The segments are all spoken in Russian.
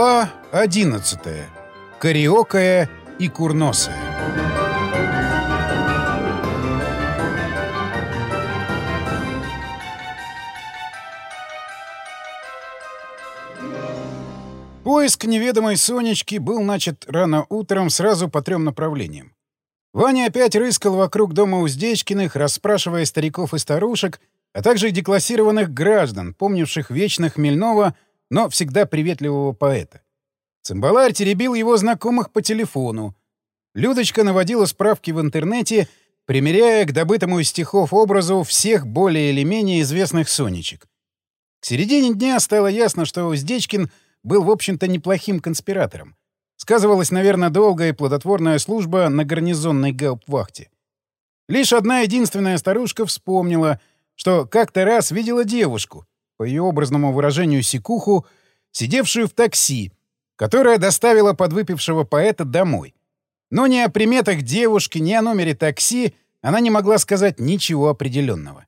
Глава 11. Кариокая и курносая. Поиск неведомой Сонечки был начат рано утром сразу по трем направлениям. Ваня опять рыскал вокруг дома Уздечкиных, расспрашивая стариков и старушек, а также деклассированных граждан, помнивших вечно хмельного, но всегда приветливого поэта. Цимбаларь теребил его знакомых по телефону. Людочка наводила справки в интернете, примеряя к добытому из стихов образу всех более или менее известных сонечек. К середине дня стало ясно, что Уздечкин был, в общем-то, неплохим конспиратором. Сказывалась, наверное, долгая и плодотворная служба на гарнизонной гауптвахте. Лишь одна единственная старушка вспомнила, что как-то раз видела девушку, по ее образному выражению секуху, сидевшую в такси, которая доставила подвыпившего поэта домой. Но ни о приметах девушки, ни о номере такси она не могла сказать ничего определенного.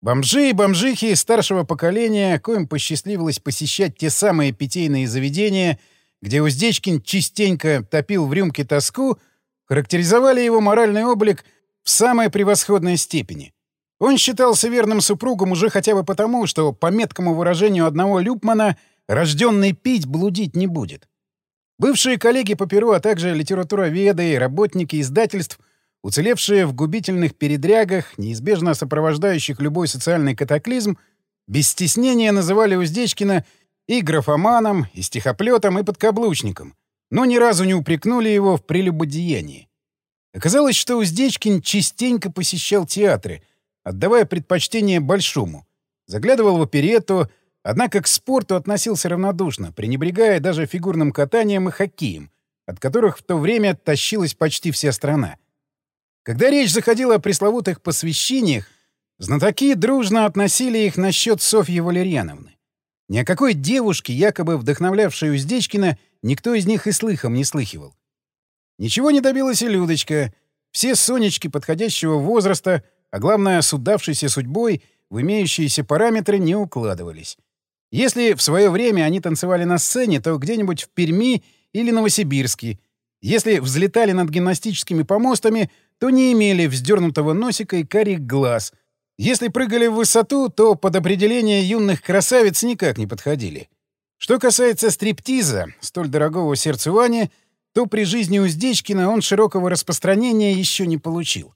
Бомжи и бомжихи старшего поколения, коим посчастливилось посещать те самые питейные заведения, где Уздечкин частенько топил в рюмке тоску, характеризовали его моральный облик в самой превосходной степени. Он считался верным супругом уже хотя бы потому, что, по меткому выражению одного Любмана, рожденный пить блудить не будет. Бывшие коллеги по перу, а также литературоведы и работники издательств — уцелевшие в губительных передрягах, неизбежно сопровождающих любой социальный катаклизм, без стеснения называли Уздечкина и графоманом, и стихоплетом, и подкаблучником, но ни разу не упрекнули его в прелюбодеянии. Оказалось, что Уздечкин частенько посещал театры, отдавая предпочтение большому, заглядывал в оперетту, однако к спорту относился равнодушно, пренебрегая даже фигурным катанием и хоккеем, от которых в то время тащилась почти вся страна. Когда речь заходила о пресловутых посвящениях, знатоки дружно относили их насчет Софьи Валерьяновны. Ни о какой девушке, якобы вдохновлявшей Уздечкина, никто из них и слыхом не слыхивал. Ничего не добилась и Людочка. Все сонечки подходящего возраста, а главное, судавшейся судьбой, в имеющиеся параметры не укладывались. Если в свое время они танцевали на сцене, то где-нибудь в Перми или Новосибирске. Если взлетали над гимнастическими помостами, то не имели вздернутого носика и карих глаз. Если прыгали в высоту, то под определение юных красавиц никак не подходили. Что касается стриптиза, столь дорогого сердцу Вани, то при жизни Уздечкина он широкого распространения еще не получил.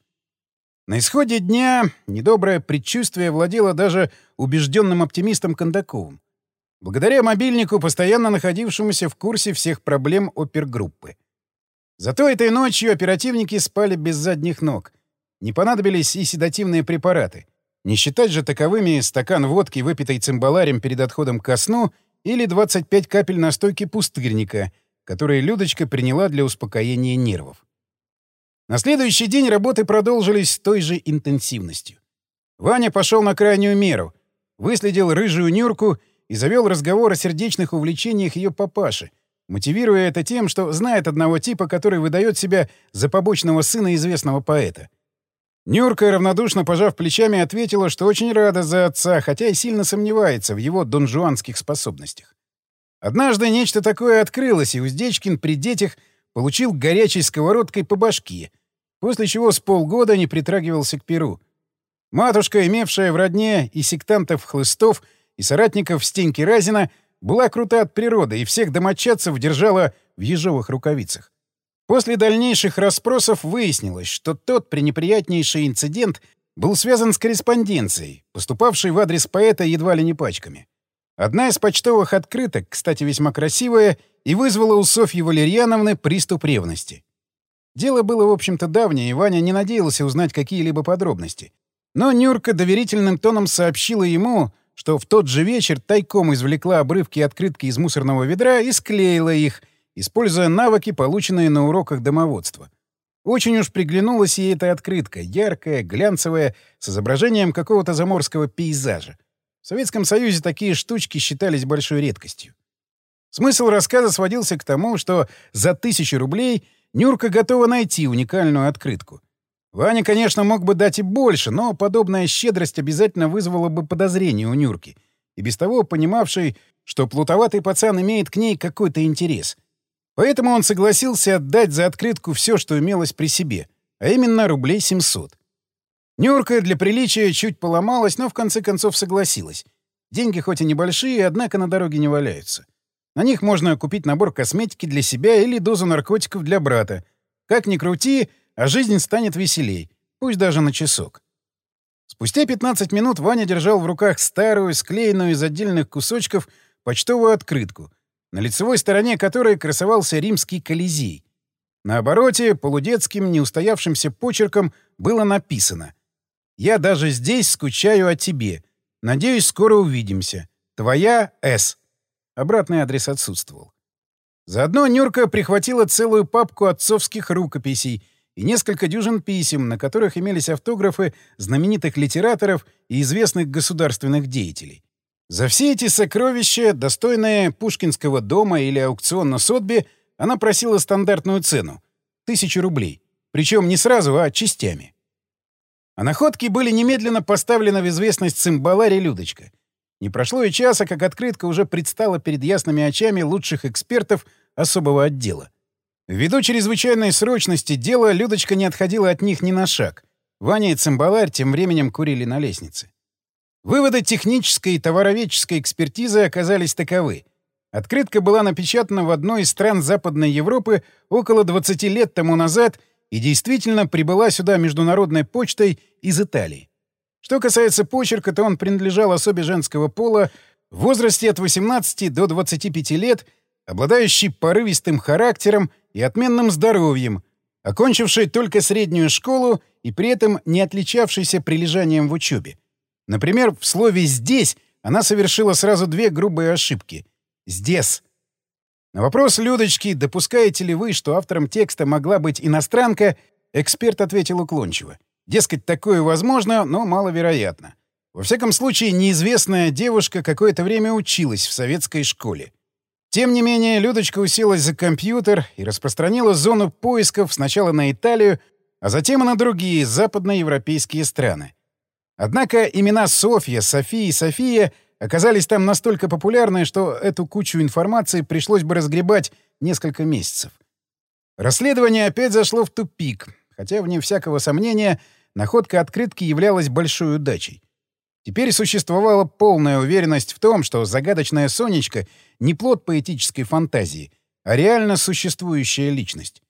На исходе дня недоброе предчувствие владело даже убежденным оптимистом Кондаковым. Благодаря мобильнику, постоянно находившемуся в курсе всех проблем опергруппы. Зато этой ночью оперативники спали без задних ног. Не понадобились и седативные препараты. Не считать же таковыми стакан водки, выпитой цимбаларем перед отходом ко сну, или 25 капель настойки пустырника, которые Людочка приняла для успокоения нервов. На следующий день работы продолжились с той же интенсивностью. Ваня пошел на крайнюю меру, выследил рыжую Нюрку и завел разговор о сердечных увлечениях ее папаши, мотивируя это тем, что знает одного типа, который выдает себя за побочного сына известного поэта. Нюрка, равнодушно пожав плечами, ответила, что очень рада за отца, хотя и сильно сомневается в его донжуанских способностях. Однажды нечто такое открылось, и Уздечкин при детях получил горячей сковородкой по башке, после чего с полгода не притрагивался к перу. Матушка, имевшая в родне и сектантов-хлыстов, и соратников Стеньки Разина, — была крута от природы и всех домочадцев держала в ежовых рукавицах. После дальнейших расспросов выяснилось, что тот пренеприятнейший инцидент был связан с корреспонденцией, поступавшей в адрес поэта едва ли не пачками. Одна из почтовых открыток, кстати, весьма красивая, и вызвала у Софьи Валерьяновны приступ ревности. Дело было, в общем-то, давнее, и Ваня не надеялся узнать какие-либо подробности. Но Нюрка доверительным тоном сообщила ему, что в тот же вечер тайком извлекла обрывки открытки из мусорного ведра и склеила их, используя навыки, полученные на уроках домоводства. Очень уж приглянулась ей эта открытка, яркая, глянцевая, с изображением какого-то заморского пейзажа. В Советском Союзе такие штучки считались большой редкостью. Смысл рассказа сводился к тому, что за тысячу рублей Нюрка готова найти уникальную открытку. Ваня, конечно, мог бы дать и больше, но подобная щедрость обязательно вызвала бы подозрение у Нюрки. и без того понимавший, что плутоватый пацан имеет к ней какой-то интерес. Поэтому он согласился отдать за открытку все, что имелось при себе, а именно рублей 700. Нюрка для приличия чуть поломалась, но в конце концов согласилась. Деньги хоть и небольшие, однако на дороге не валяются. На них можно купить набор косметики для себя или дозу наркотиков для брата. Как ни крути, а жизнь станет веселей, пусть даже на часок. Спустя 15 минут Ваня держал в руках старую, склеенную из отдельных кусочков почтовую открытку, на лицевой стороне которой красовался римский колизей. На обороте полудетским, неустоявшимся почерком было написано «Я даже здесь скучаю о тебе. Надеюсь, скоро увидимся. Твоя С». Обратный адрес отсутствовал. Заодно Нюрка прихватила целую папку отцовских рукописей — и несколько дюжин писем, на которых имелись автографы знаменитых литераторов и известных государственных деятелей. За все эти сокровища, достойные Пушкинского дома или аукцион на она просила стандартную цену — тысячу рублей. Причем не сразу, а частями. А находки были немедленно поставлены в известность цимбаларе Людочка. Не прошло и часа, как открытка уже предстала перед ясными очами лучших экспертов особого отдела. Ввиду чрезвычайной срочности дела Людочка не отходила от них ни на шаг. Ваня и Цимбаларь тем временем курили на лестнице. Выводы технической и товароведческой экспертизы оказались таковы. Открытка была напечатана в одной из стран Западной Европы около 20 лет тому назад и действительно прибыла сюда международной почтой из Италии. Что касается почерка, то он принадлежал особе женского пола в возрасте от 18 до 25 лет, обладающий порывистым характером и отменным здоровьем, окончивший только среднюю школу и при этом не отличавшийся прилежанием в учебе. Например, в слове «здесь» она совершила сразу две грубые ошибки. «Здесь». На вопрос Людочки, допускаете ли вы, что автором текста могла быть иностранка, эксперт ответил уклончиво. Дескать, такое возможно, но маловероятно. Во всяком случае, неизвестная девушка какое-то время училась в советской школе. Тем не менее, Людочка уселась за компьютер и распространила зону поисков сначала на Италию, а затем и на другие западноевропейские страны. Однако имена Софья, София и София оказались там настолько популярны, что эту кучу информации пришлось бы разгребать несколько месяцев. Расследование опять зашло в тупик, хотя, вне всякого сомнения, находка открытки являлась большой удачей. Теперь существовала полная уверенность в том, что загадочная Сонечка не плод поэтической фантазии, а реально существующая личность.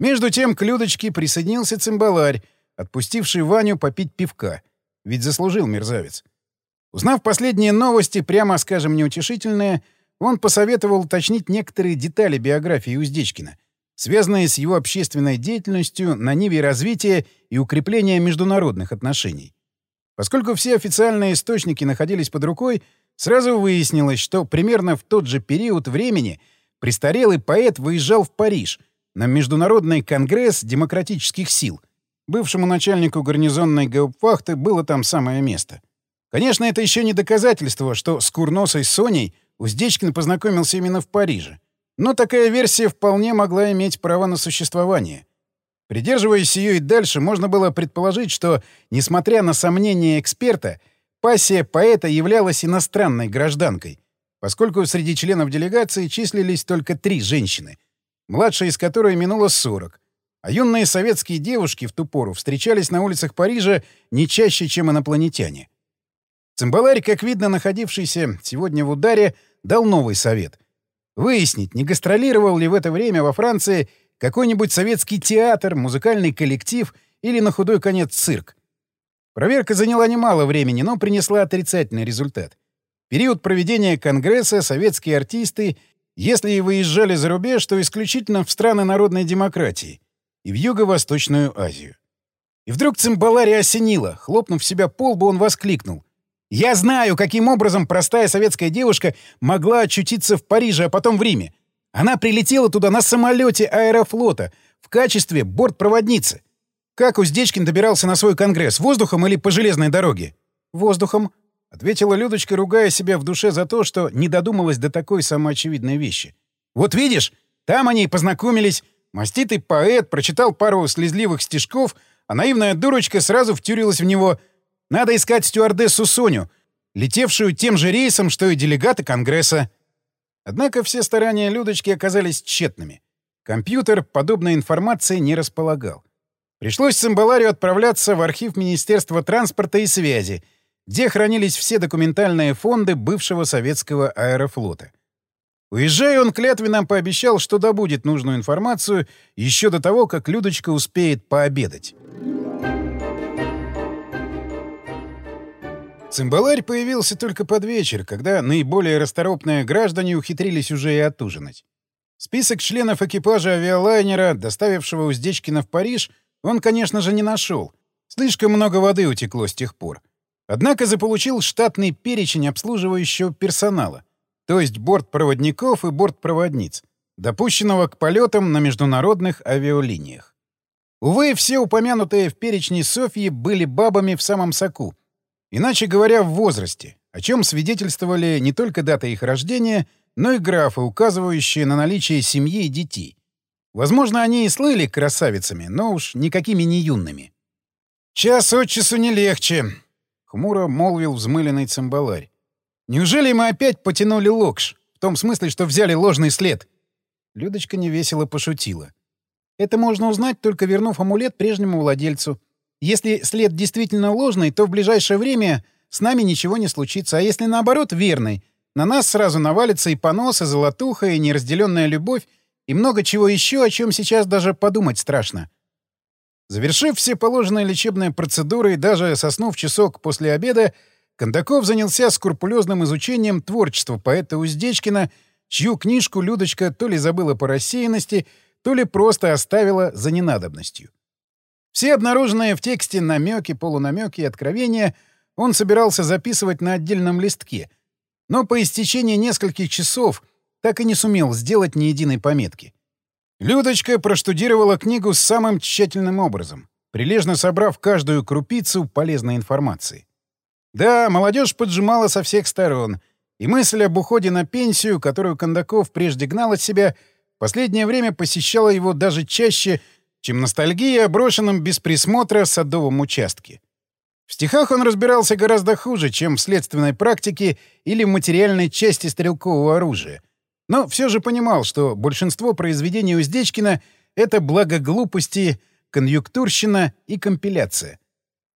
Между тем к Людочке присоединился цимбаларь, отпустивший Ваню попить пивка, ведь заслужил мерзавец. Узнав последние новости, прямо скажем, неутешительные, он посоветовал уточнить некоторые детали биографии Уздечкина, связанные с его общественной деятельностью на ниве развития и укрепления международных отношений. Поскольку все официальные источники находились под рукой, сразу выяснилось, что примерно в тот же период времени престарелый поэт выезжал в Париж на Международный конгресс демократических сил. Бывшему начальнику гарнизонной гауптвахты было там самое место. Конечно, это еще не доказательство, что с курносой Соней Уздечкин познакомился именно в Париже. Но такая версия вполне могла иметь право на существование. Придерживаясь ее и дальше, можно было предположить, что, несмотря на сомнения эксперта, пассия поэта являлась иностранной гражданкой, поскольку среди членов делегации числились только три женщины, младшая из которой минула 40, а юные советские девушки в ту пору встречались на улицах Парижа не чаще, чем инопланетяне. Цимбаларь, как видно, находившийся сегодня в ударе, дал новый совет — выяснить, не гастролировал ли в это время во Франции какой-нибудь советский театр, музыкальный коллектив или, на худой конец, цирк. Проверка заняла немало времени, но принесла отрицательный результат. Период проведения Конгресса советские артисты, если и выезжали за рубеж, то исключительно в страны народной демократии и в Юго-Восточную Азию. И вдруг цимбалари осенило. Хлопнув себя по лбу, он воскликнул. «Я знаю, каким образом простая советская девушка могла очутиться в Париже, а потом в Риме. Она прилетела туда на самолете аэрофлота в качестве бортпроводницы. Как Уздечкин добирался на свой конгресс, воздухом или по железной дороге? Воздухом, — ответила Людочка, ругая себя в душе за то, что не додумалась до такой самоочевидной вещи. «Вот видишь, там они и познакомились. Маститый поэт прочитал пару слезливых стишков, а наивная дурочка сразу втюрилась в него. Надо искать стюардессу Соню. летевшую тем же рейсом, что и делегаты Конгресса. Однако все старания Людочки оказались тщетными. Компьютер подобной информации не располагал. Пришлось Цимбаларию отправляться в архив Министерства транспорта и связи, где хранились все документальные фонды бывшего советского аэрофлота. Уезжая, он клятвенно пообещал, что добудет нужную информацию еще до того, как Людочка успеет пообедать. Цимбаларь появился только под вечер, когда наиболее расторопные граждане ухитрились уже и отужинать. Список членов экипажа авиалайнера, доставившего Уздечкина в Париж, он, конечно же, не нашел. Слишком много воды утекло с тех пор. Однако заполучил штатный перечень обслуживающего персонала, то есть бортпроводников и бортпроводниц, допущенного к полетам на международных авиалиниях. Увы, все упомянутые в перечне Софьи были бабами в самом соку, иначе говоря, в возрасте, о чем свидетельствовали не только дата их рождения, но и графы, указывающие на наличие семьи и детей. Возможно, они и слыли красавицами, но уж никакими не юными. «Час от часу не легче», — хмуро молвил взмыленный цимбаларь. «Неужели мы опять потянули локш? В том смысле, что взяли ложный след?» Людочка невесело пошутила. «Это можно узнать, только вернув амулет прежнему владельцу. Если след действительно ложный, то в ближайшее время с нами ничего не случится, а если наоборот верный, на нас сразу навалится и понос, и золотуха, и неразделенная любовь, и много чего еще, о чем сейчас даже подумать страшно. Завершив все положенные лечебные процедуры и даже соснув часок после обеда, Кондаков занялся скрупулезным изучением творчества поэта Уздечкина, чью книжку Людочка то ли забыла по рассеянности, то ли просто оставила за ненадобностью. Все обнаруженные в тексте намеки, полунамеки и откровения он собирался записывать на отдельном листке, но по истечении нескольких часов — так и не сумел сделать ни единой пометки. Людочка проштудировала книгу самым тщательным образом, прилежно собрав каждую крупицу полезной информации. Да, молодежь поджимала со всех сторон, и мысль об уходе на пенсию, которую Кондаков прежде гнал от себя, в последнее время посещала его даже чаще, чем ностальгия о брошенном без присмотра садовом участке. В стихах он разбирался гораздо хуже, чем в следственной практике или в материальной части стрелкового оружия, но все же понимал, что большинство произведений Уздечкина — это благо глупости, конъюнктурщина и компиляция.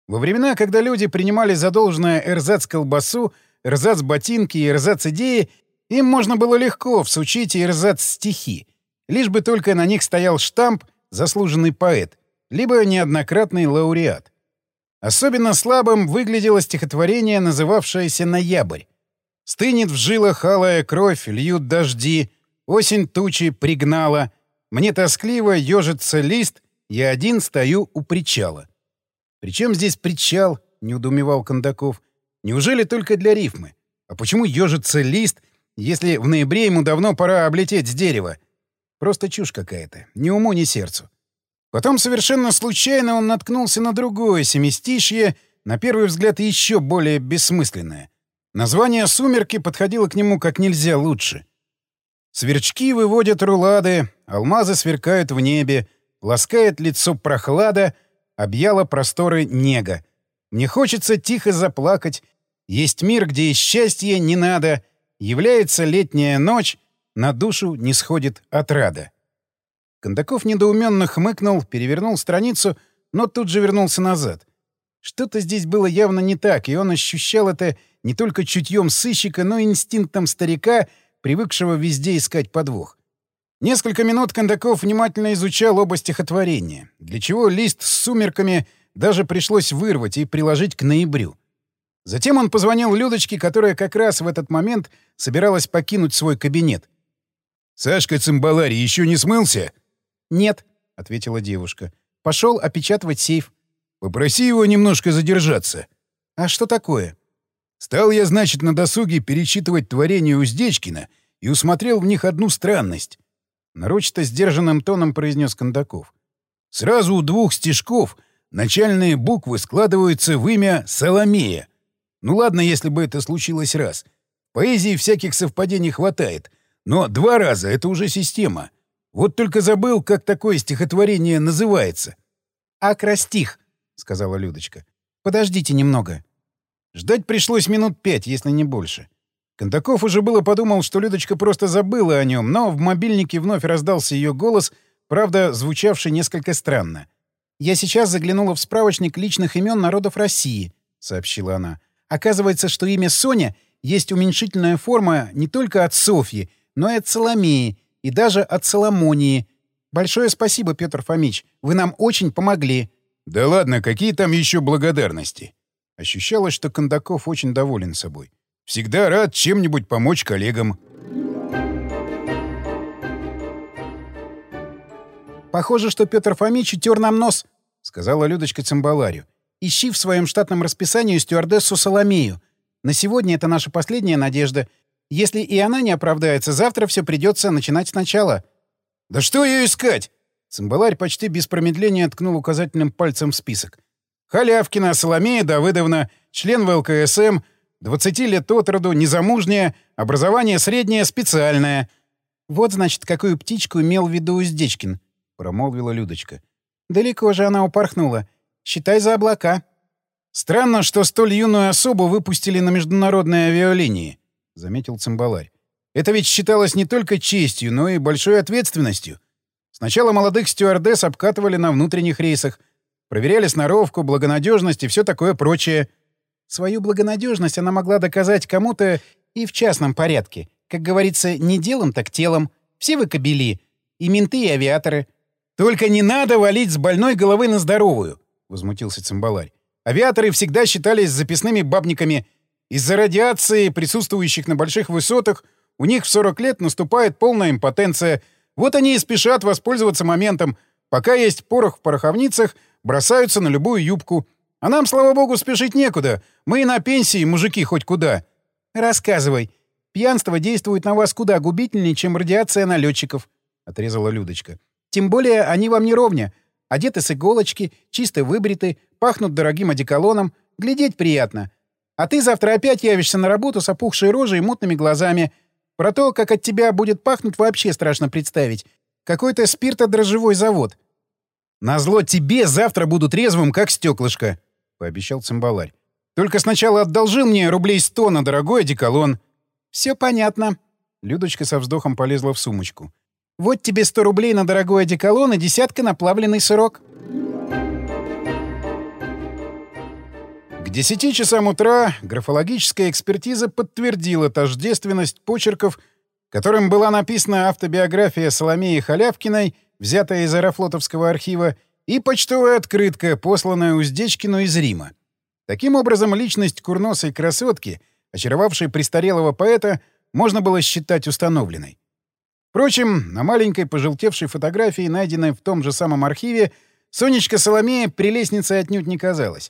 Во времена, когда люди принимали за должное эрзац-колбасу, эрзац-ботинки и эрзац-идеи, им можно было легко всучить и эрзац-стихи, лишь бы только на них стоял штамп «заслуженный поэт», либо неоднократный лауреат. Особенно слабым выглядело стихотворение, называвшееся «Ноябрь», Стынет в жилах алая кровь, льют дожди, осень тучи пригнала. Мне тоскливо ежится лист, я один стою у причала. «Причем здесь причал?» — не удумевал Кондаков. «Неужели только для рифмы? А почему ежится лист, если в ноябре ему давно пора облететь с дерева? Просто чушь какая-то, ни уму, ни сердцу». Потом совершенно случайно он наткнулся на другое семистишье, на первый взгляд еще более бессмысленное — Название «Сумерки» подходило к нему как нельзя лучше. Сверчки выводят рулады, алмазы сверкают в небе, ласкает лицо прохлада, объяла просторы нега. Мне хочется тихо заплакать. Есть мир, где и счастья не надо. Является летняя ночь, на душу не сходит отрада. Кондаков недоуменно хмыкнул, перевернул страницу, но тут же вернулся назад. Что-то здесь было явно не так, и он ощущал это не только чутьем сыщика, но и инстинктом старика, привыкшего везде искать подвох. Несколько минут Кондаков внимательно изучал оба стихотворения, для чего лист с сумерками даже пришлось вырвать и приложить к ноябрю. Затем он позвонил Людочке, которая как раз в этот момент собиралась покинуть свой кабинет. «Сашка Цимбалари еще не смылся?» «Нет», — ответила девушка. «Пошел опечатывать сейф». «Попроси его немножко задержаться». «А что такое?» Стал я, значит, на досуге перечитывать творение Уздечкина и усмотрел в них одну странность. Нарочито сдержанным тоном произнес Кондаков. Сразу у двух стишков начальные буквы складываются в имя Соломея. Ну ладно, если бы это случилось раз. В поэзии всяких совпадений хватает, но два раза — это уже система. Вот только забыл, как такое стихотворение называется. «Акростих», — сказала Людочка. «Подождите немного». Ждать пришлось минут пять, если не больше. Кондаков уже было подумал, что Людочка просто забыла о нем, но в мобильнике вновь раздался ее голос, правда, звучавший несколько странно. «Я сейчас заглянула в справочник личных имен народов России», — сообщила она. «Оказывается, что имя Соня есть уменьшительная форма не только от Софьи, но и от Соломеи, и даже от Соломонии. Большое спасибо, Петр Фомич, вы нам очень помогли». «Да ладно, какие там еще благодарности?» Ощущалось, что Кондаков очень доволен собой. «Всегда рад чем-нибудь помочь коллегам». «Похоже, что Петр Фомич утер нам нос», — сказала Людочка Цимбаларю. «Ищи в своем штатном расписании стюардессу Соломею. На сегодня это наша последняя надежда. Если и она не оправдается, завтра все придется начинать сначала». «Да что ее искать?» Цимбаларь почти без промедления ткнул указательным пальцем в список. «Халявкина Соломея Давыдовна, член ВЛКСМ, 20 лет от роду, незамужняя, образование среднее, специальное». «Вот, значит, какую птичку имел в виду Уздечкин», — промолвила Людочка. «Далеко же она упорхнула. Считай за облака». «Странно, что столь юную особу выпустили на международные авиалинии», — заметил Цимбаларь. «Это ведь считалось не только честью, но и большой ответственностью. Сначала молодых стюардесс обкатывали на внутренних рейсах, проверяли сноровку, благонадежность и все такое прочее». Свою благонадежность она могла доказать кому-то и в частном порядке. Как говорится, не делом, так телом. Все вы кобели. И менты, и авиаторы. «Только не надо валить с больной головы на здоровую!» — возмутился Цимбаларь. Авиаторы всегда считались записными бабниками. Из-за радиации, присутствующих на больших высотах, у них в 40 лет наступает полная импотенция. Вот они и спешат воспользоваться моментом. Пока есть порох в пороховницах, бросаются на любую юбку. А нам, слава богу, спешить некуда. Мы и на пенсии, мужики, хоть куда. Рассказывай. Пьянство действует на вас куда губительнее, чем радиация налетчиков, — отрезала Людочка. Тем более они вам не ровня. Одеты с иголочки, чисто выбриты, пахнут дорогим одеколоном. Глядеть приятно. А ты завтра опять явишься на работу с опухшей рожей и мутными глазами. Про то, как от тебя будет пахнуть, вообще страшно представить. Какой-то спиртодрожжевой завод. — Назло тебе завтра буду трезвым, как стеклышко, — пообещал цимбаларь. — Только сначала одолжи мне рублей сто на дорогой одеколон. — Все понятно. Людочка со вздохом полезла в сумочку. — Вот тебе сто рублей на дорогой одеколон и десятка на плавленый сырок. К 10 часам утра графологическая экспертиза подтвердила тождественность почерков, которым была написана автобиография Соломеи Халявкиной, взятая из Аэрофлотовского архива, и почтовая открытка, посланная Уздечкину из Рима. Таким образом, личность курносой красотки, очаровавшей престарелого поэта, можно было считать установленной. Впрочем, на маленькой пожелтевшей фотографии, найденной в том же самом архиве, Сонечка Соломея прелестницей отнюдь не казалась.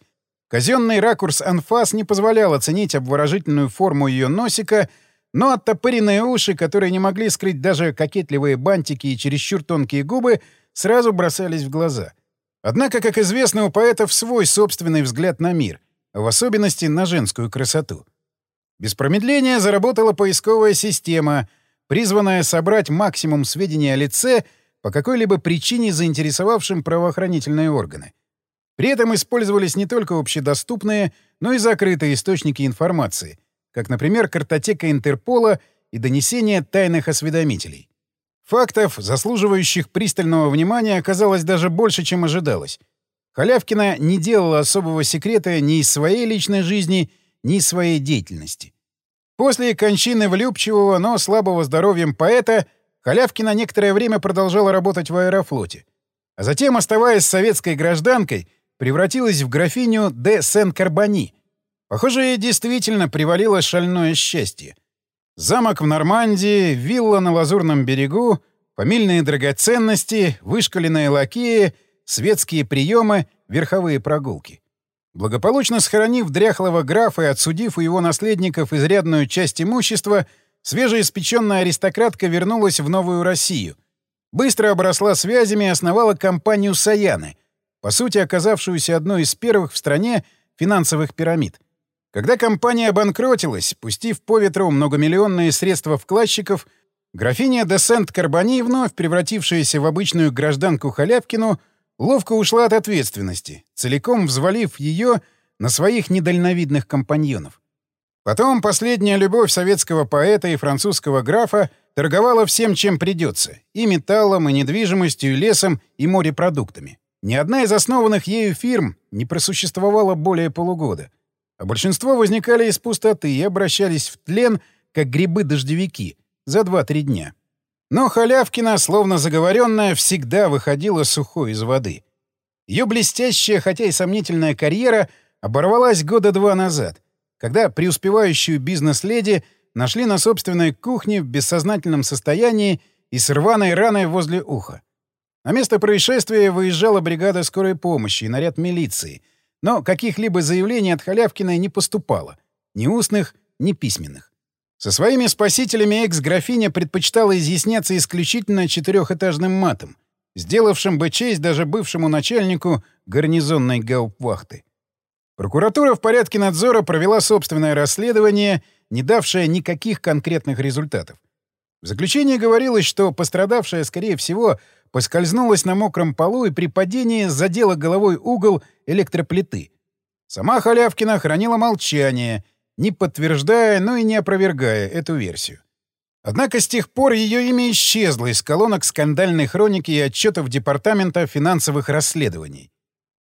Казенный ракурс анфас не позволял оценить обворожительную форму ее носика, но оттопыренные уши, которые не могли скрыть даже кокетливые бантики и чересчур тонкие губы, сразу бросались в глаза. Однако, как известно, у поэтов свой собственный взгляд на мир, в особенности на женскую красоту. Без промедления заработала поисковая система, призванная собрать максимум сведений о лице по какой-либо причине заинтересовавшим правоохранительные органы. При этом использовались не только общедоступные, но и закрытые источники информации, как, например, картотека Интерпола и донесения тайных осведомителей. Фактов, заслуживающих пристального внимания, оказалось даже больше, чем ожидалось. Халявкина не делала особого секрета ни из своей личной жизни, ни из своей деятельности. После кончины влюбчивого, но слабого здоровьем поэта Халявкина некоторое время продолжала работать в аэрофлоте. А затем, оставаясь советской гражданкой, превратилась в графиню де Сен-Карбани. Похоже, ей действительно привалило шальное счастье. Замок в Нормандии, вилла на Лазурном берегу, фамильные драгоценности, вышкаленные лакеи, светские приемы, верховые прогулки. Благополучно схоронив дряхлого графа и отсудив у его наследников изрядную часть имущества, свежеиспеченная аристократка вернулась в Новую Россию. Быстро обросла связями и основала компанию «Саяны», по сути оказавшуюся одной из первых в стране финансовых пирамид. Когда компания обанкротилась, пустив по ветру многомиллионные средства вкладчиков, графиня де Сент-Карбани, вновь превратившаяся в обычную гражданку Халявкину, ловко ушла от ответственности, целиком взвалив ее на своих недальновидных компаньонов. Потом последняя любовь советского поэта и французского графа торговала всем, чем придется — и металлом, и недвижимостью, и лесом, и морепродуктами. Ни одна из основанных ею фирм не просуществовала более полугода, а большинство возникали из пустоты и обращались в тлен, как грибы-дождевики, за 2-3 дня. Но Халявкина, словно заговоренная, всегда выходила сухой из воды. Ее блестящая, хотя и сомнительная карьера оборвалась года два назад, когда преуспевающую бизнес-леди нашли на собственной кухне в бессознательном состоянии и с рваной раной возле уха. На место происшествия выезжала бригада скорой помощи и наряд милиции, но каких-либо заявлений от Халявкиной не поступало. Ни устных, ни письменных. Со своими спасителями экс-графиня предпочитала изъясняться исключительно четырехэтажным матом, сделавшим бы честь даже бывшему начальнику гарнизонной гауптвахты. Прокуратура в порядке надзора провела собственное расследование, не давшее никаких конкретных результатов. В заключении говорилось, что пострадавшая, скорее всего, поскользнулась на мокром полу и при падении задела головой угол электроплиты. Сама Халявкина хранила молчание, не подтверждая, но и не опровергая эту версию. Однако с тех пор ее имя исчезло из колонок скандальной хроники и отчетов Департамента финансовых расследований.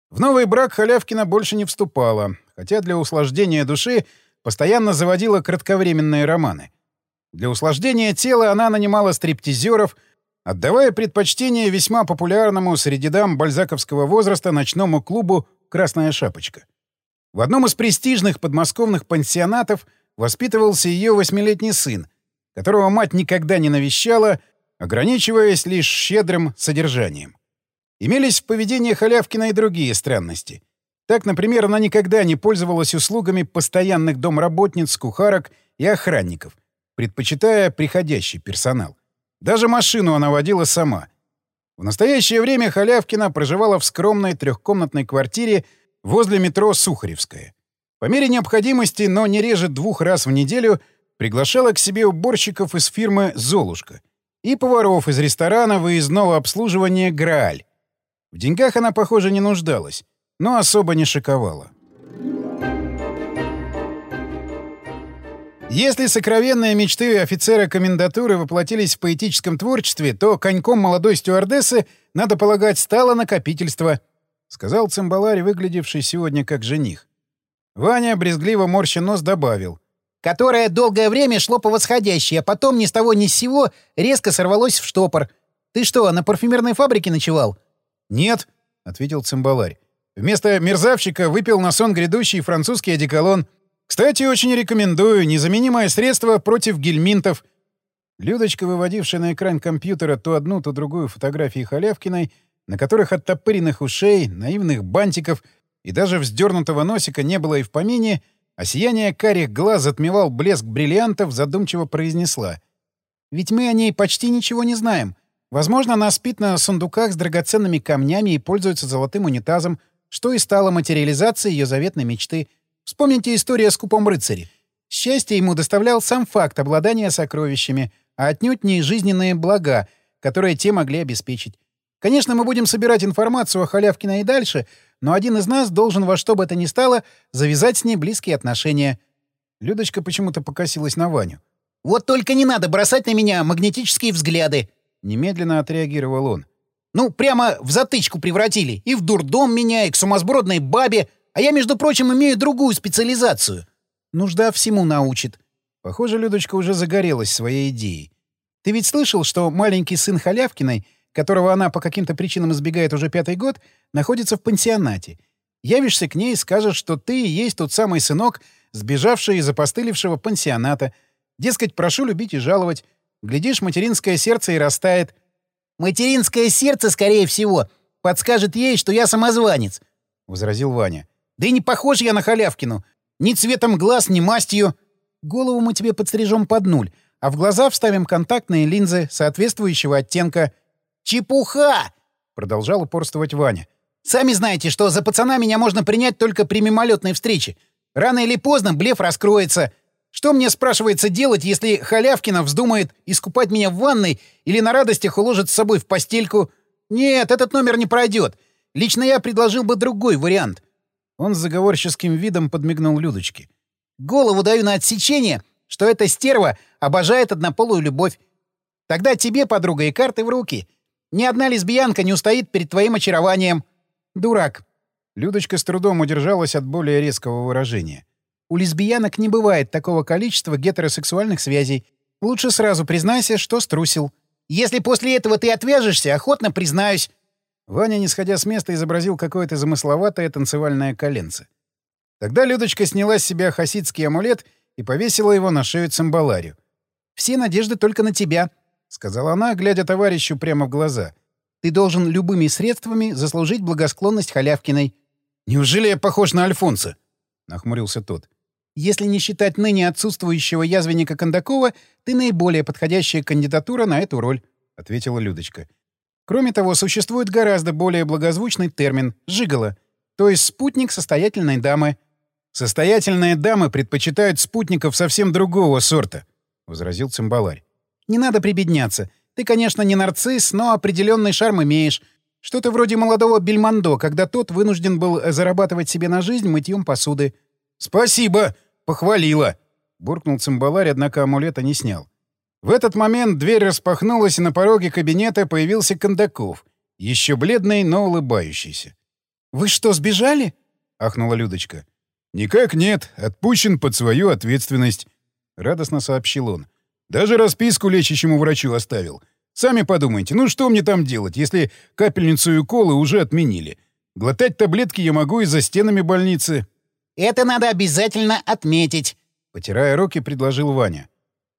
В новый брак Халявкина больше не вступала, хотя для усложнения души постоянно заводила кратковременные романы. Для усложнения тела она нанимала стриптизеров, отдавая предпочтение весьма популярному среди дам бальзаковского возраста ночному клубу «Красная шапочка». В одном из престижных подмосковных пансионатов воспитывался ее восьмилетний сын, которого мать никогда не навещала, ограничиваясь лишь щедрым содержанием. Имелись в поведении Халявкина и другие странности. Так, например, она никогда не пользовалась услугами постоянных домработниц, кухарок и охранников, предпочитая приходящий персонал. Даже машину она водила сама. В настоящее время Халявкина проживала в скромной трехкомнатной квартире возле метро Сухаревская. По мере необходимости, но не реже двух раз в неделю, приглашала к себе уборщиков из фирмы «Золушка» и поваров из ресторана выездного обслуживания «Грааль». В деньгах она, похоже, не нуждалась, но особо не шиковала. Если сокровенные мечты офицера комендатуры воплотились в поэтическом творчестве, то коньком молодой стюардессы, надо полагать, стало накопительство, — сказал цимбаларь, выглядевший сегодня как жених. Ваня, брезгливо морща нос, добавил. «Которое долгое время шло по восходящей, а потом ни с того ни с сего резко сорвалось в штопор. Ты что, на парфюмерной фабрике ночевал?» «Нет», — ответил цимбаларь. «Вместо мерзавчика выпил на сон грядущий французский одеколон. Кстати, очень рекомендую. Незаменимое средство против гельминтов. Людочка, выводившая на экран компьютера то одну, то другую фотографии Халявкиной, на которых оттопыренных ушей, наивных бантиков и даже вздернутого носика не было и в помине, а сияние карих глаз затмевал блеск бриллиантов, задумчиво произнесла. «Ведь мы о ней почти ничего не знаем. Возможно, она спит на сундуках с драгоценными камнями и пользуется золотым унитазом, что и стало материализацией ее заветной мечты — Вспомните историю о скупом рыцаре. Счастье ему доставлял сам факт обладания сокровищами, а отнюдь не жизненные блага, которые те могли обеспечить. Конечно, мы будем собирать информацию о Халявкиной и дальше, но один из нас должен во что бы то ни стало завязать с ней близкие отношения. Людочка почему-то покосилась на Ваню. «Вот только не надо бросать на меня магнетические взгляды!» Немедленно отреагировал он. «Ну, прямо в затычку превратили. И в дурдом меня, и к сумасбродной бабе. А я, между прочим, имею другую специализацию. Нужда всему научит. Похоже, Людочка уже загорелась своей идеей. Ты ведь слышал, что маленький сын Халявкиной, которого она по каким-то причинам избегает уже пятый год, находится в пансионате? Явишься к ней и скажешь, что ты и есть тот самый сынок, сбежавший из опостылевшего пансионата. Дескать, прошу любить и жаловать. Глядишь, материнское сердце и растает. «Материнское сердце, скорее всего, подскажет ей, что я самозванец», — возразил Ваня. Да и не похож я на халявкину. Ни цветом глаз, ни мастью. Голову мы тебе подстрижем под нуль, а в глаза вставим контактные линзы соответствующего оттенка. «Чепуха!» — продолжал упорствовать Ваня. «Сами знаете, что за пацана меня можно принять только при мимолетной встрече. Рано или поздно блеф раскроется. Что мне, спрашивается, делать, если Халявкина вздумает искупать меня в ванной или на радостях уложит с собой в постельку? Нет, этот номер не пройдет. Лично я предложил бы другой вариант. Он с заговорческим видом подмигнул Людочке. «Голову даю на отсечение, что эта стерва обожает однополую любовь. Тогда тебе, подруга, и карты в руки. Ни одна лесбиянка не устоит перед твоим очарованием. Дурак». Людочка с трудом удержалась от более резкого выражения. «У лесбиянок не бывает такого количества гетеросексуальных связей. Лучше сразу признайся, что струсил. Если после этого ты отвяжешься, охотно признаюсь». Ваня, не сходя с места, изобразил какое-то замысловатое танцевальное коленце. Тогда Людочка сняла с себя хасидский амулет и повесила его на шею цимбаларию. «Все надежды только на тебя», — сказала она, глядя товарищу прямо в глаза. «Ты должен любыми средствами заслужить благосклонность Халявкиной». «Неужели я похож на Альфонса?» — нахмурился тот. «Если не считать ныне отсутствующего язвенника Кондакова, ты наиболее подходящая кандидатура на эту роль», — ответила Людочка. «Кроме того, существует гораздо более благозвучный термин — «жигало», то есть спутник состоятельной дамы». «Состоятельные дамы предпочитают спутников совсем другого сорта», — возразил цимбаларь. Не надо прибедняться. Ты, конечно, не нарцисс, но определенный шарм имеешь. Что-то вроде молодого Бельмондо, когда тот вынужден был зарабатывать себе на жизнь мытьем посуды. — Спасибо! Похвалила! — буркнул цимбаларь, однако амулета не снял. В этот момент дверь распахнулась, и на пороге кабинета появился Кондаков, еще бледный, но улыбающийся. — Вы что, сбежали? — ахнула Людочка. — Никак нет, отпущен под свою ответственность, — радостно сообщил он. Даже расписку лечащему врачу оставил. Сами подумайте, ну что мне там делать, если капельницу и уколы уже отменили? Глотать таблетки я могу и за стенами больницы. «Это надо обязательно отметить», — потирая руки, предложил Ваня.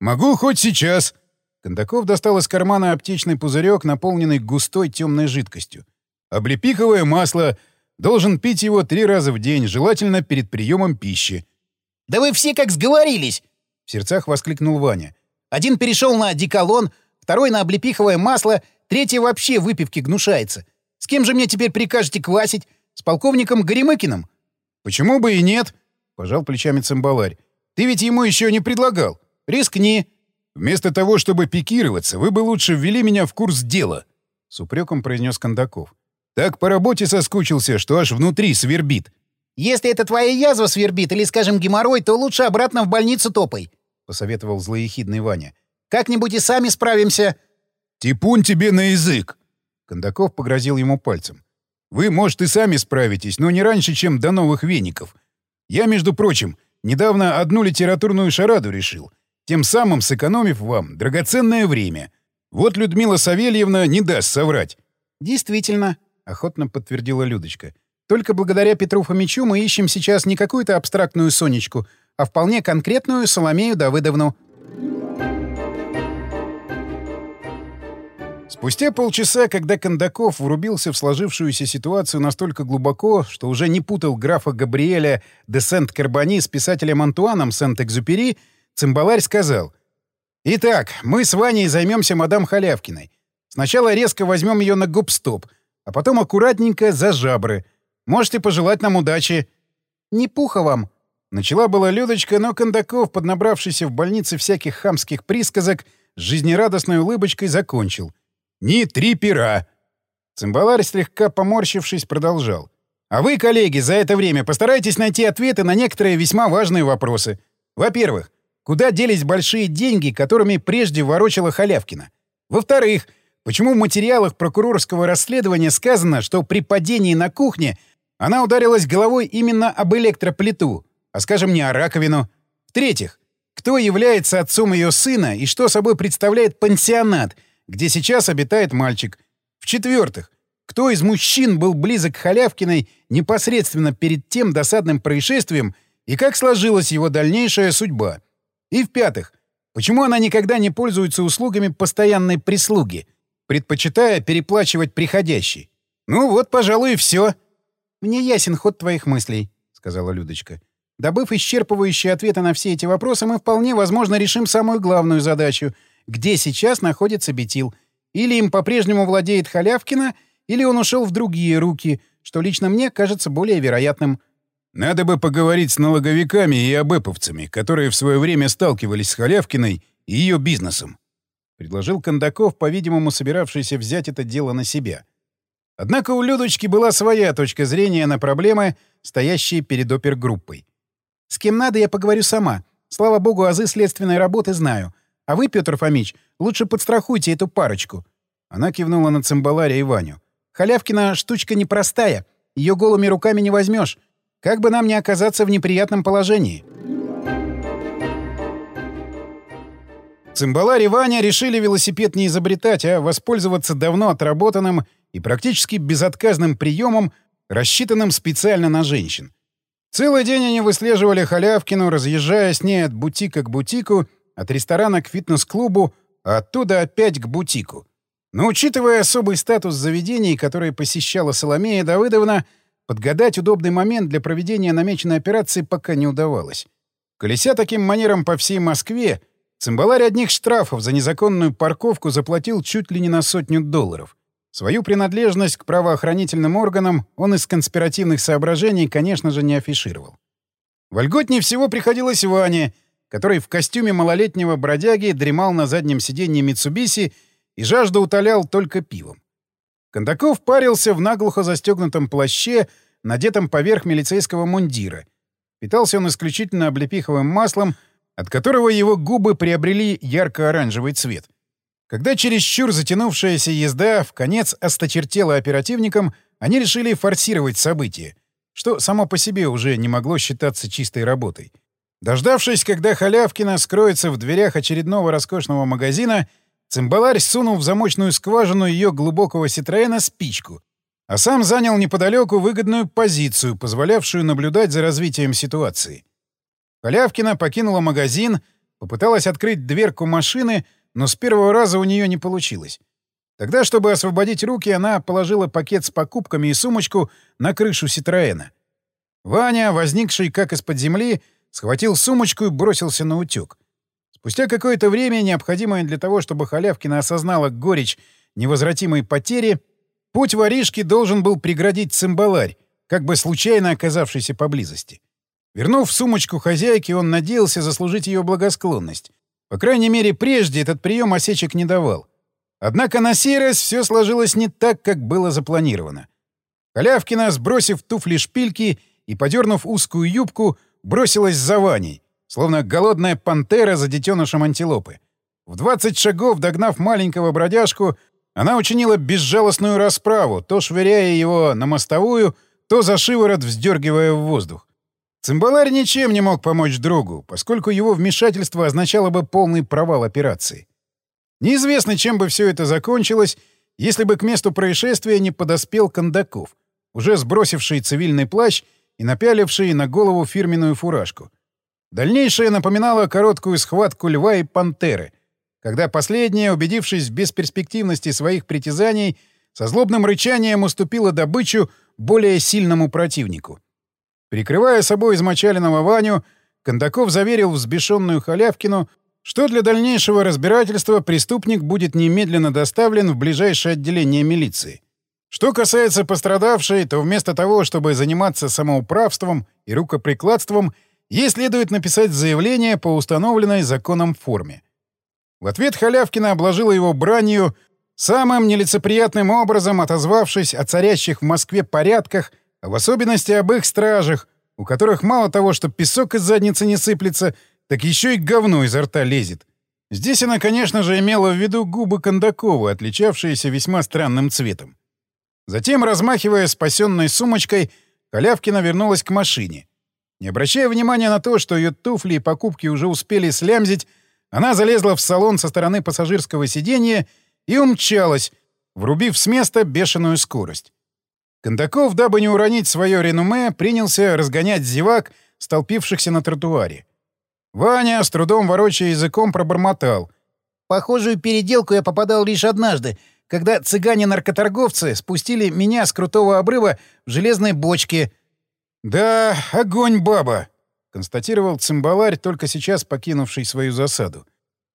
«Могу хоть сейчас». Кондаков достал из кармана аптечный пузырек, наполненный густой темной жидкостью. «Облепиховое масло. Должен пить его три раза в день, желательно перед приемом пищи». «Да вы все как сговорились!» — в сердцах воскликнул Ваня. Один перешел на деколон, второй на облепиховое масло, третий вообще выпивки гнушается. С кем же мне теперь прикажете квасить? С полковником Горемыкиным? — Почему бы и нет? — пожал плечами цимбаларь. — Ты ведь ему еще не предлагал. Рискни. Вместо того, чтобы пикироваться, вы бы лучше ввели меня в курс дела, — с упреком произнес Кондаков. Так по работе соскучился, что аж внутри свербит. — Если это твоя язва свербит или, скажем, геморрой, то лучше обратно в больницу топай посоветовал злоехидный Ваня. «Как-нибудь и сами справимся». «Типун тебе на язык!» Кондаков погрозил ему пальцем. «Вы, может, и сами справитесь, но не раньше, чем до новых веников. Я, между прочим, недавно одну литературную шараду решил, тем самым сэкономив вам драгоценное время. Вот Людмила Савельевна не даст соврать». «Действительно», — охотно подтвердила Людочка. «Только благодаря Петру Фомичу мы ищем сейчас не какую-то абстрактную Сонечку, а вполне конкретную Соломею Давыдовну. Спустя полчаса, когда Кондаков врубился в сложившуюся ситуацию настолько глубоко, что уже не путал графа Габриэля де Сент-Карбани с писателем Антуаном Сент-Экзюпери, цимбаларь сказал, «Итак, мы с Ваней займемся мадам Халявкиной. Сначала резко возьмем ее на гоп-стоп, а потом аккуратненько за жабры. Можете пожелать нам удачи». «Не пуха вам», Начала была Людочка, но Кондаков, поднабравшийся в больнице всяких хамских присказок, с жизнерадостной улыбочкой закончил. «Не три пера!» Цимбаларь, слегка поморщившись, продолжал. «А вы, коллеги, за это время постарайтесь найти ответы на некоторые весьма важные вопросы. Во-первых, куда делись большие деньги, которыми прежде ворочала Халявкина? Во-вторых, почему в материалах прокурорского расследования сказано, что при падении на кухне она ударилась головой именно об электроплиту, а скажем, не о раковину. В-третьих, кто является отцом ее сына и что собой представляет пансионат, где сейчас обитает мальчик. В-четвертых, кто из мужчин был близок к Халявкиной непосредственно перед тем досадным происшествием и как сложилась его дальнейшая судьба. И в-пятых, почему она никогда не пользуется услугами постоянной прислуги, предпочитая переплачивать приходящий. Ну вот, пожалуй, и все. — Мне ясен ход твоих мыслей, — сказала Людочка. Добыв исчерпывающие ответы на все эти вопросы, мы вполне возможно решим самую главную задачу — где сейчас находится Бетил. Или им по-прежнему владеет Халявкина, или он ушел в другие руки, что лично мне кажется более вероятным. Надо бы поговорить с налоговиками и обэповцами, которые в свое время сталкивались с Халявкиной и ее бизнесом. Предложил Кондаков, по-видимому, собиравшийся взять это дело на себя. Однако у Людочки была своя точка зрения на проблемы, стоящие перед опергруппой. «С кем надо, я поговорю сама. Слава богу, азы следственной работы знаю. А вы, Петр Фомич, лучше подстрахуйте эту парочку». Она кивнула на цимбаларя и Ваню. «Халявкина штучка непростая. Ее голыми руками не возьмешь. Как бы нам не оказаться в неприятном положении». Цимбаларь и Ваня решили велосипед не изобретать, а воспользоваться давно отработанным и практически безотказным приемом, рассчитанным специально на женщин. Целый день они выслеживали Халявкину, разъезжая с ней от бутика к бутику, от ресторана к фитнес-клубу, а оттуда опять к бутику. Но учитывая особый статус заведений, которые посещала Соломея Давыдовна, подгадать удобный момент для проведения намеченной операции пока не удавалось. Колеся таким манером по всей Москве, Цимбаларь одних штрафов за незаконную парковку заплатил чуть ли не на сотню долларов. Свою принадлежность к правоохранительным органам он из конспиративных соображений, конечно же, не афишировал. Вольготнее всего приходилось Ване, который в костюме малолетнего бродяги дремал на заднем сиденье Митсубиси и жажду утолял только пивом. Кондаков парился в наглухо застегнутом плаще, надетом поверх милицейского мундира. Питался он исключительно облепиховым маслом — от которого его губы приобрели ярко-оранжевый цвет. Когда чересчур затянувшаяся езда в конец осточертела оперативникам, они решили форсировать события, что само по себе уже не могло считаться чистой работой. Дождавшись, когда Халявкина скроется в дверях очередного роскошного магазина, цимбаларь сунул в замочную скважину ее глубокого Ситроена спичку, а сам занял неподалеку выгодную позицию, позволявшую наблюдать за развитием ситуации. Халявкина покинула магазин, попыталась открыть дверку машины, но с первого раза у нее не получилось. Тогда, чтобы освободить руки, она положила пакет с покупками и сумочку на крышу Ситроэна. Ваня, возникший как из-под земли, схватил сумочку и бросился на утёк. Спустя какое-то время, необходимое для того, чтобы Халявкина осознала горечь невозвратимой потери, путь воришки должен был преградить цимбаларь, как бы случайно оказавшийся поблизости. Вернув сумочку хозяйке, он надеялся заслужить ее благосклонность. По крайней мере, прежде этот прием осечек не давал. Однако на сей раз все сложилось не так, как было запланировано. Халявкина, сбросив туфли-шпильки и подернув узкую юбку, бросилась за Ваней, словно голодная пантера за детенышем антилопы. В 20 шагов, догнав маленького бродяжку, она учинила безжалостную расправу, то швыряя его на мостовую, то за шиворот вздергивая в воздух. Цимбаларь ничем не мог помочь другу, поскольку его вмешательство означало бы полный провал операции. Неизвестно, чем бы все это закончилось, если бы к месту происшествия не подоспел Кондаков, уже сбросивший цивильный плащ и напяливший на голову фирменную фуражку. Дальнейшее напоминало короткую схватку льва и пантеры, когда последняя, убедившись в бесперспективности своих притязаний, со злобным рычанием уступила добычу более сильному противнику — Прикрывая собой измочаленного Ваню, Кондаков заверил взбешенную Халявкину, что для дальнейшего разбирательства преступник будет немедленно доставлен в ближайшее отделение милиции. Что касается пострадавшей, то вместо того, чтобы заниматься самоуправством и рукоприкладством, ей следует написать заявление по установленной законом форме. В ответ Халявкина обложила его бранью, самым нелицеприятным образом отозвавшись о царящих в Москве порядках в особенности об их стражах, у которых мало того, что песок из задницы не сыплется, так еще и говно изо рта лезет. Здесь она, конечно же, имела в виду губы Кондакова, отличавшиеся весьма странным цветом. Затем, размахивая спасенной сумочкой, Халявкина вернулась к машине. Не обращая внимания на то, что ее туфли и покупки уже успели слямзить, она залезла в салон со стороны пассажирского сиденья и умчалась, врубив с места бешеную скорость. Кондаков, дабы не уронить свое реноме, принялся разгонять зевак, столпившихся на тротуаре. Ваня, с трудом ворочая языком, пробормотал. «Похожую переделку я попадал лишь однажды, когда цыгане-наркоторговцы спустили меня с крутого обрыва в железной бочке». «Да, огонь, баба!» — констатировал цимбаларь, только сейчас покинувший свою засаду.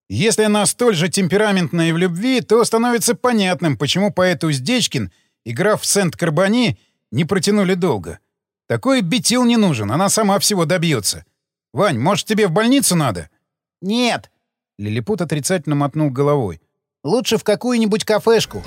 «Если она столь же темпераментна и в любви, то становится понятным, почему поэт Уздечкин — и граф Сент-Карбани не протянули долго. Такой бетил не нужен, она сама всего добьется. Вань, может, тебе в больницу надо? Нет. Лилипут отрицательно мотнул головой. Лучше в какую-нибудь кафешку.